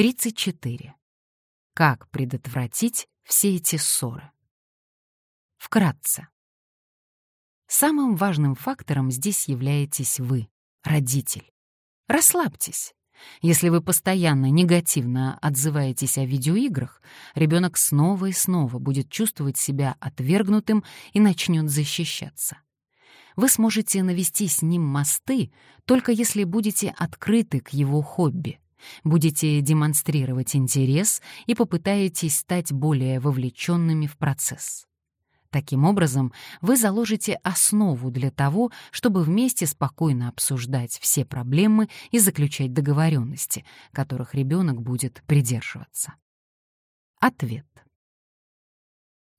34. Как предотвратить все эти ссоры? Вкратце. Самым важным фактором здесь являетесь вы, родитель. Расслабьтесь. Если вы постоянно негативно отзываетесь о видеоиграх, ребенок снова и снова будет чувствовать себя отвергнутым и начнет защищаться. Вы сможете навести с ним мосты, только если будете открыты к его хобби, будете демонстрировать интерес и попытаетесь стать более вовлеченными в процесс. Таким образом, вы заложите основу для того, чтобы вместе спокойно обсуждать все проблемы и заключать договоренности, которых ребенок будет придерживаться. Ответ.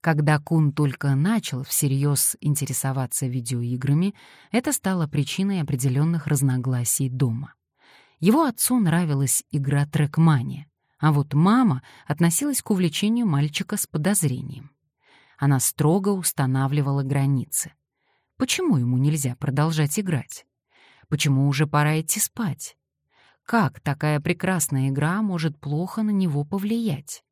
Когда Кун только начал всерьез интересоваться видеоиграми, это стало причиной определенных разногласий дома. Его отцу нравилась игра «Трекмания», а вот мама относилась к увлечению мальчика с подозрением. Она строго устанавливала границы. Почему ему нельзя продолжать играть? Почему уже пора идти спать? Как такая прекрасная игра может плохо на него повлиять?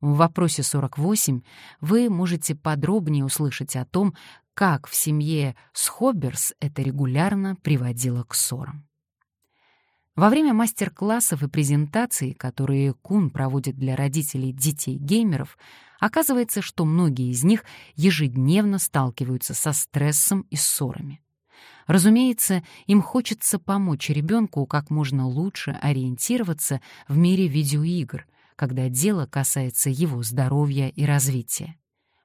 В вопросе 48 вы можете подробнее услышать о том, как в семье Схоберс это регулярно приводило к ссорам. Во время мастер-классов и презентаций, которые Кун проводит для родителей детей-геймеров, оказывается, что многие из них ежедневно сталкиваются со стрессом и ссорами. Разумеется, им хочется помочь ребенку как можно лучше ориентироваться в мире видеоигр, когда дело касается его здоровья и развития.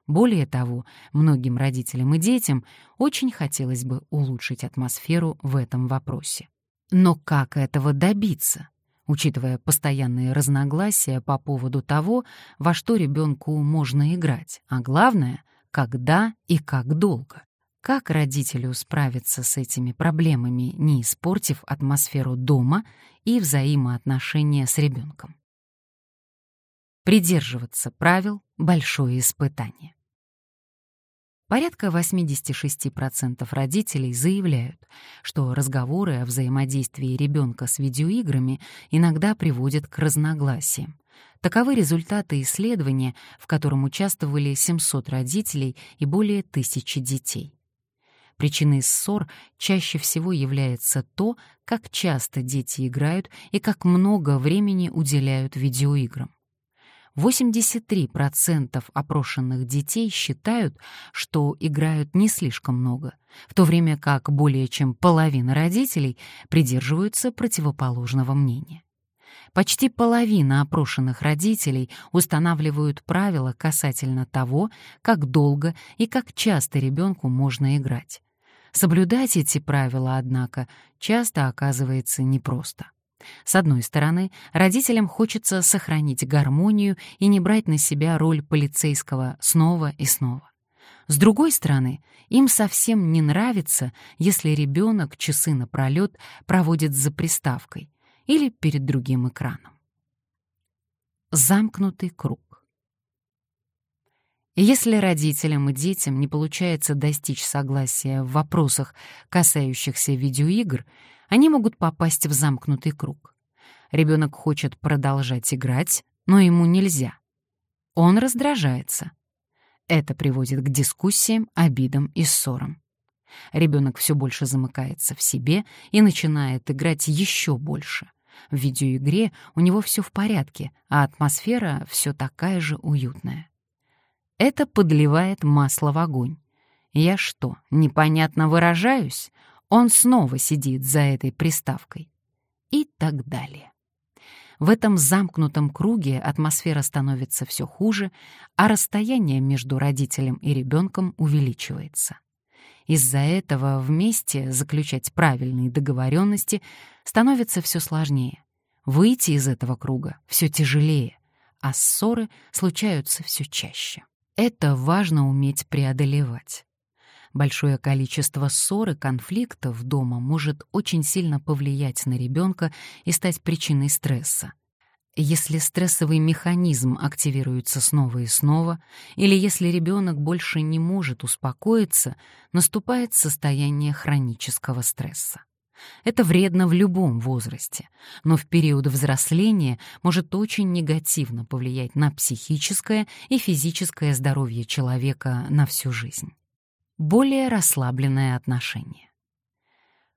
Более того, многим родителям и детям очень хотелось бы улучшить атмосферу в этом вопросе. Но как этого добиться, учитывая постоянные разногласия по поводу того, во что ребенку можно играть, а главное, когда и как долго? Как родителю справиться с этими проблемами, не испортив атмосферу дома и взаимоотношения с ребенком? Придерживаться правил — большое испытание. Порядка 86% родителей заявляют, что разговоры о взаимодействии ребенка с видеоиграми иногда приводят к разногласиям. Таковы результаты исследования, в котором участвовали 700 родителей и более тысячи детей. Причиной ссор чаще всего является то, как часто дети играют и как много времени уделяют видеоиграм. 83% опрошенных детей считают, что играют не слишком много, в то время как более чем половина родителей придерживаются противоположного мнения. Почти половина опрошенных родителей устанавливают правила касательно того, как долго и как часто ребенку можно играть. Соблюдать эти правила, однако, часто оказывается непросто. С одной стороны, родителям хочется сохранить гармонию и не брать на себя роль полицейского снова и снова. С другой стороны, им совсем не нравится, если ребенок часы напролет проводит за приставкой или перед другим экраном. Замкнутый круг. Если родителям и детям не получается достичь согласия в вопросах, касающихся видеоигр, они могут попасть в замкнутый круг. Ребенок хочет продолжать играть, но ему нельзя. Он раздражается. Это приводит к дискуссиям, обидам и ссорам. Ребенок все больше замыкается в себе и начинает играть еще больше. В видеоигре у него все в порядке, а атмосфера все такая же уютная. Это подливает масло в огонь. Я что, непонятно выражаюсь? он снова сидит за этой приставкой. И так далее. В этом замкнутом круге атмосфера становится все хуже, а расстояние между родителем и ребенком увеличивается. Из-за этого вместе заключать правильные договоренности становится все сложнее. Выйти из этого круга все тяжелее, а ссоры случаются все чаще. Это важно уметь преодолевать. Большое количество ссор и конфликтов дома может очень сильно повлиять на ребенка и стать причиной стресса. Если стрессовый механизм активируется снова и снова, или если ребенок больше не может успокоиться, наступает состояние хронического стресса. Это вредно в любом возрасте, но в период взросления может очень негативно повлиять на психическое и физическое здоровье человека на всю жизнь. Более расслабленное отношение.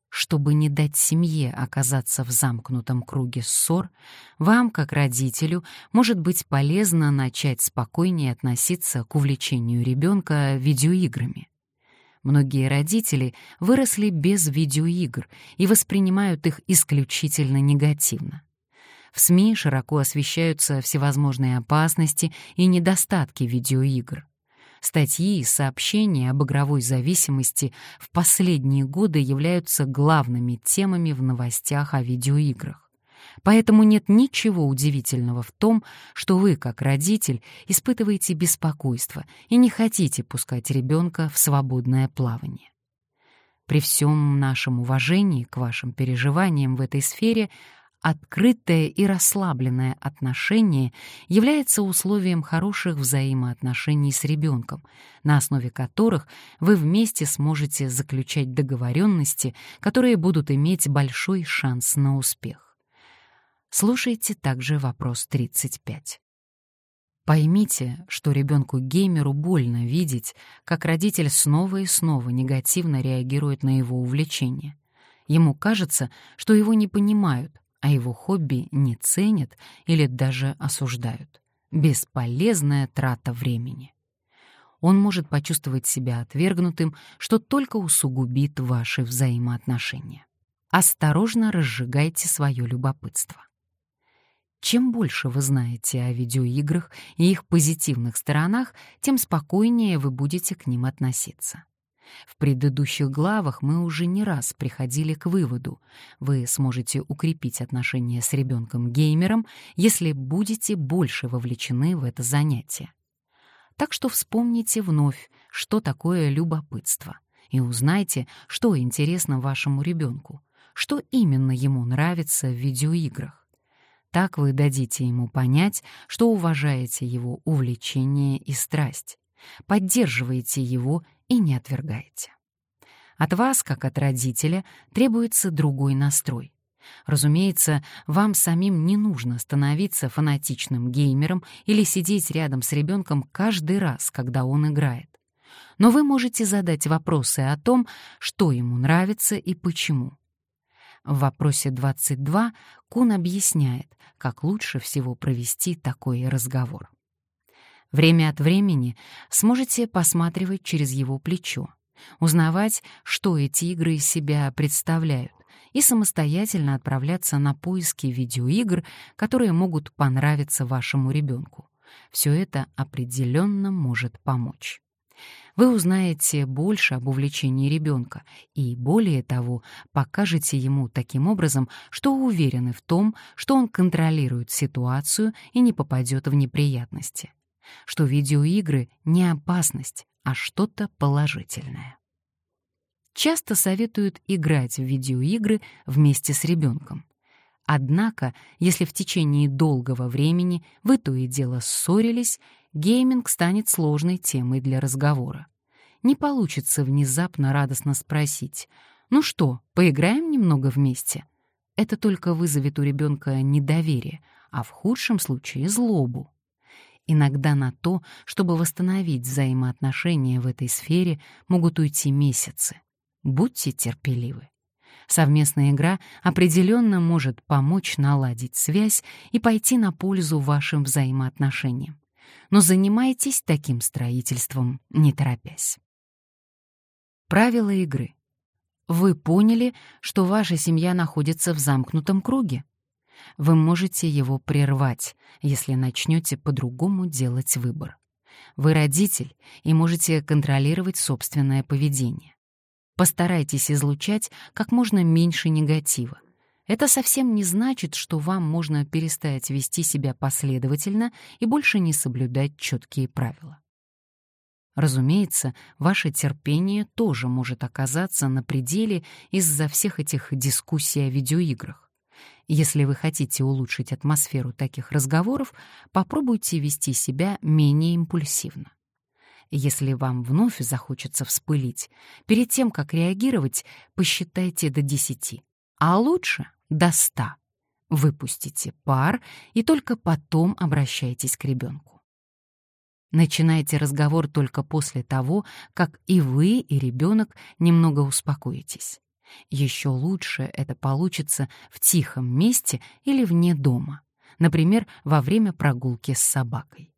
Чтобы не дать семье оказаться в замкнутом круге ссор, вам, как родителю, может быть полезно начать спокойнее относиться к увлечению ребенка видеоиграми. Многие родители выросли без видеоигр и воспринимают их исключительно негативно. В СМИ широко освещаются всевозможные опасности и недостатки видеоигр. Статьи и сообщения об игровой зависимости в последние годы являются главными темами в новостях о видеоиграх. Поэтому нет ничего удивительного в том, что вы, как родитель, испытываете беспокойство и не хотите пускать ребенка в свободное плавание. При всем нашем уважении к вашим переживаниям в этой сфере Открытое и расслабленное отношение является условием хороших взаимоотношений с ребенком, на основе которых вы вместе сможете заключать договоренности, которые будут иметь большой шанс на успех. Слушайте также вопрос 35. Поймите, что ребенку-геймеру больно видеть, как родитель снова и снова негативно реагирует на его увлечение. Ему кажется, что его не понимают, а его хобби не ценят или даже осуждают. Бесполезная трата времени. Он может почувствовать себя отвергнутым, что только усугубит ваши взаимоотношения. Осторожно разжигайте свое любопытство. Чем больше вы знаете о видеоиграх и их позитивных сторонах, тем спокойнее вы будете к ним относиться. В предыдущих главах мы уже не раз приходили к выводу, вы сможете укрепить отношения с ребенком-геймером, если будете больше вовлечены в это занятие. Так что вспомните вновь, что такое любопытство, и узнайте, что интересно вашему ребенку, что именно ему нравится в видеоиграх. Так вы дадите ему понять, что уважаете его увлечение и страсть, поддерживаете его и не отвергаете. От вас, как от родителя, требуется другой настрой. Разумеется, вам самим не нужно становиться фанатичным геймером или сидеть рядом с ребенком каждый раз, когда он играет. Но вы можете задать вопросы о том, что ему нравится и почему. В вопросе 22 Кун объясняет, как лучше всего провести такой разговор. Время от времени сможете посматривать через его плечо, узнавать, что эти игры из себя представляют, и самостоятельно отправляться на поиски видеоигр, которые могут понравиться вашему ребенку. Все это определенно может помочь. Вы узнаете больше об увлечении ребенка и, более того, покажете ему таким образом, что уверены в том, что он контролирует ситуацию и не попадет в неприятности что видеоигры не опасность, а что-то положительное. Часто советуют играть в видеоигры вместе с ребенком. Однако, если в течение долгого времени вы то и дело ссорились, гейминг станет сложной темой для разговора. Не получится внезапно радостно спросить «Ну что, поиграем немного вместе?» Это только вызовет у ребенка недоверие, а в худшем случае злобу. Иногда на то, чтобы восстановить взаимоотношения в этой сфере, могут уйти месяцы. Будьте терпеливы. Совместная игра определенно может помочь наладить связь и пойти на пользу вашим взаимоотношениям. Но занимайтесь таким строительством, не торопясь. Правила игры. Вы поняли, что ваша семья находится в замкнутом круге? Вы можете его прервать, если начнете по-другому делать выбор. Вы родитель и можете контролировать собственное поведение. Постарайтесь излучать как можно меньше негатива. Это совсем не значит, что вам можно перестать вести себя последовательно и больше не соблюдать четкие правила. Разумеется, ваше терпение тоже может оказаться на пределе из-за всех этих дискуссий о видеоиграх. Если вы хотите улучшить атмосферу таких разговоров, попробуйте вести себя менее импульсивно. Если вам вновь захочется вспылить, перед тем, как реагировать, посчитайте до 10 а лучше до 100. Выпустите пар и только потом обращайтесь к ребенку. Начинайте разговор только после того, как и вы, и ребенок немного успокоитесь. Еще лучше это получится в тихом месте или вне дома, например, во время прогулки с собакой.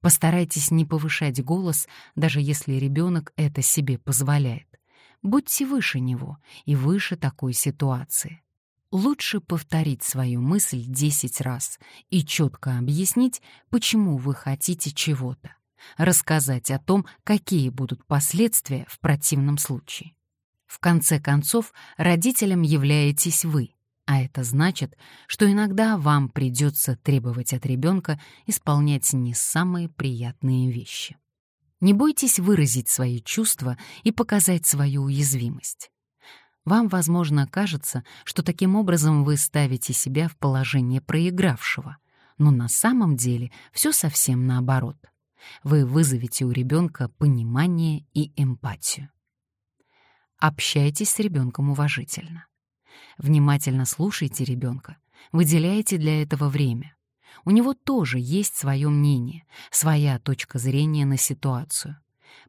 Постарайтесь не повышать голос, даже если ребенок это себе позволяет. Будьте выше него и выше такой ситуации. Лучше повторить свою мысль 10 раз и четко объяснить, почему вы хотите чего-то. Рассказать о том, какие будут последствия в противном случае. В конце концов, родителем являетесь вы, а это значит, что иногда вам придется требовать от ребенка исполнять не самые приятные вещи. Не бойтесь выразить свои чувства и показать свою уязвимость. Вам, возможно, кажется, что таким образом вы ставите себя в положение проигравшего, но на самом деле все совсем наоборот. Вы вызовете у ребенка понимание и эмпатию. Общайтесь с ребенком уважительно. Внимательно слушайте ребенка, выделяйте для этого время. У него тоже есть свое мнение, своя точка зрения на ситуацию.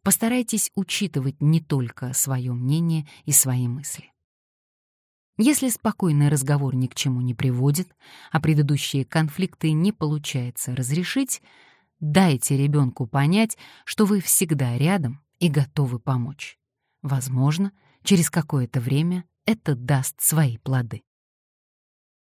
Постарайтесь учитывать не только свое мнение и свои мысли. Если спокойный разговор ни к чему не приводит, а предыдущие конфликты не получается разрешить, дайте ребенку понять, что вы всегда рядом и готовы помочь. Возможно, через какое-то время это даст свои плоды.